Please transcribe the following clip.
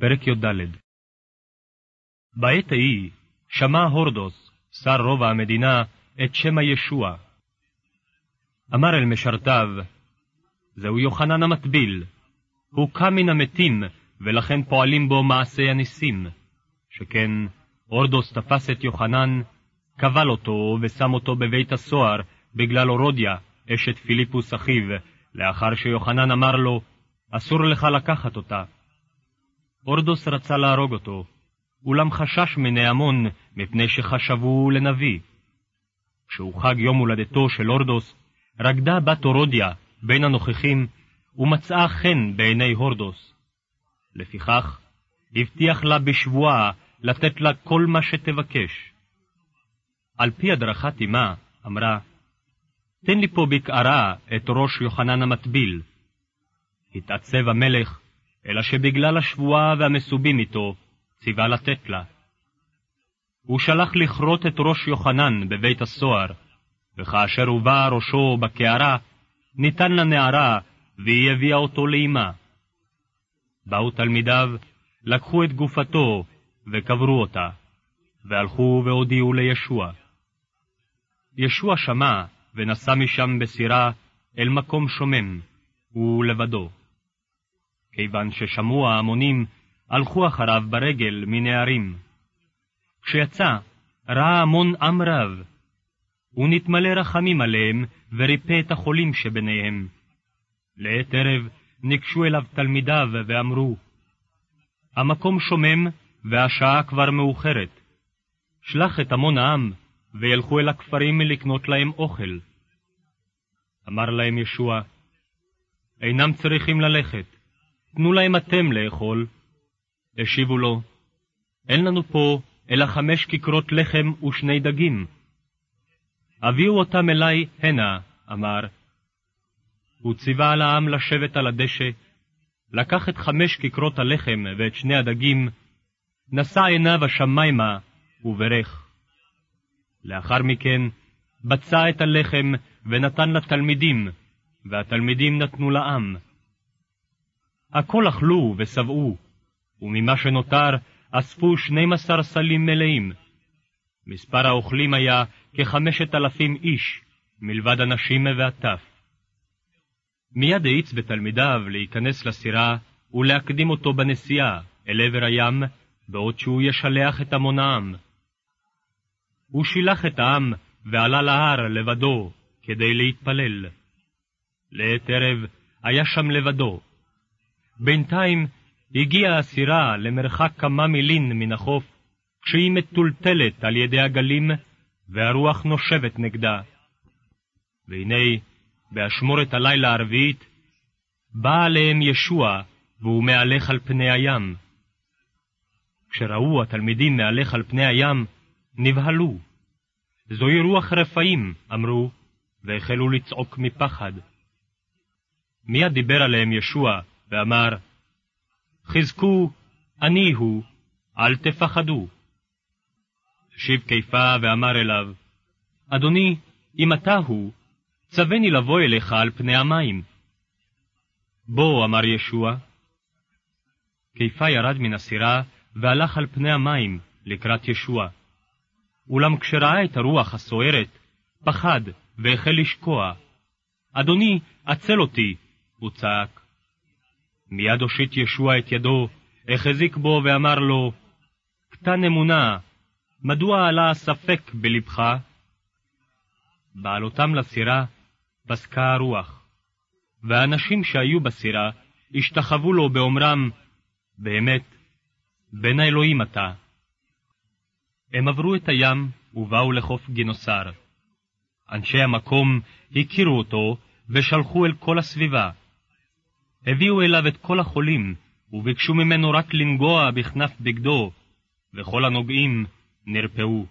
פרק י"ד בעת ההיא שמע הורדוס, שר רובע המדינה, את שם הישוע. אמר אל משרתיו, זהו יוחנן המטביל, הוא קם מן המתים, ולכן פועלים בו מעשי הניסים. שכן הורדוס תפס את יוחנן, כבל אותו ושם אותו בבית הסוהר בגלל אורודיה, אשת פיליפוס אחיו, לאחר שיוחנן אמר לו, אסור לך לקחת אותה. הורדוס רצה להרוג אותו, אולם חשש מנעמון מפני שחשבו לנביא. כשהוחג יום הולדתו של הורדוס, רקדה בת אורודיה בין הנוכחים, ומצאה חן בעיני הורדוס. לפיכך, הבטיח לה בשבועה לתת לה כל מה שתבקש. על פי הדרכת אמה, אמרה, תן לי פה בקערה את ראש יוחנן המטביל. התעצב המלך, אלא שבגלל השבועה והמסובים איתו, ציווה לתת לה. הוא שלח לכרות את ראש יוחנן בבית הסוהר, וכאשר הובא ראשו בקערה, ניתן לנערה, והיא הביאה אותו לאמה. באו תלמידיו, לקחו את גופתו, וקברו אותה, והלכו והודיעו לישוע. ישוע שמע, ונסע משם בסירה אל מקום שומם, הוא לבדו. כיוון ששמעו ההמונים, הלכו אחריו ברגל מנערים. כשיצא, ראה המון עם רב. הוא נתמלא רחמים עליהם, וריפא את החולים שביניהם. לעת ערב ניגשו אליו תלמידיו ואמרו, המקום שומם והשעה כבר מאוחרת. שלח את המון העם, וילכו אל הכפרים לקנות להם אוכל. אמר להם ישוע, אינם צריכים ללכת, תנו להם אתם לאכול. השיבו לו, אין לנו פה אלא חמש כיכרות לחם ושני דגים. הביאו אותם אלי הנה, אמר. הוא ציווה על העם לשבת על הדשא, לקח את חמש כיכרות הלחם ואת שני הדגים, נשא עיניו השמיימה וברך. לאחר מכן בצע את הלחם ונתן לתלמידים, והתלמידים נתנו לעם. הכל אכלו ושבעו, וממה שנותר אספו שנים עשר סלים מלאים. מספר האוכלים היה כחמשת אלפים איש, מלבד הנשים והטף. מיד האיץ בתלמידיו להיכנס לסירה ולהקדים אותו בנסיעה אל עבר הים, בעוד שהוא ישלח את המון העם. הוא שילח את העם ועלה להר לבדו כדי להתפלל. לעת ערב היה שם לבדו. בינתיים הגיעה הסירה למרחק כמה מילין מן החוף, כשהיא מטולטלת על ידי הגלים, והרוח נושבת נגדה. והנה, באשמורת הלילה הרביעית, בא עליהם ישוע, והוא מהלך על פני הים. כשראו התלמידים מהלך על פני הים, נבהלו. זוהי רוח רפאים, אמרו, והחלו לצעוק מפחד. מיד דיבר עליהם ישוע, ואמר, חזקו, אני הוא, אל תפחדו. השיב קיפה ואמר אליו, אדוני, אם אתה הוא, צווני לבוא אליך על פני המים. בוא, אמר ישוע. קיפה ירד מן הסירה והלך על פני המים לקראת ישוע. אולם כשראה את הרוח הסוערת, פחד והחל לשקוע. אדוני, הצל אותי, הוא צעק. מיד הושיט ישוע את ידו, החזיק בו ואמר לו, קטן אמונה, מדוע עלה הספק בלבך? בעלותם לסירה פסקה הרוח, והאנשים שהיו בסירה השתחוו לו באומרם, באמת, בן האלוהים אתה. הם עברו את הים ובאו לחוף גינוסר. אנשי המקום הכירו אותו ושלחו אל כל הסביבה. הביאו אליו את כל החולים, וביקשו ממנו רק לנגוע בכנף בגדו, וכל הנוגעים נרפאו.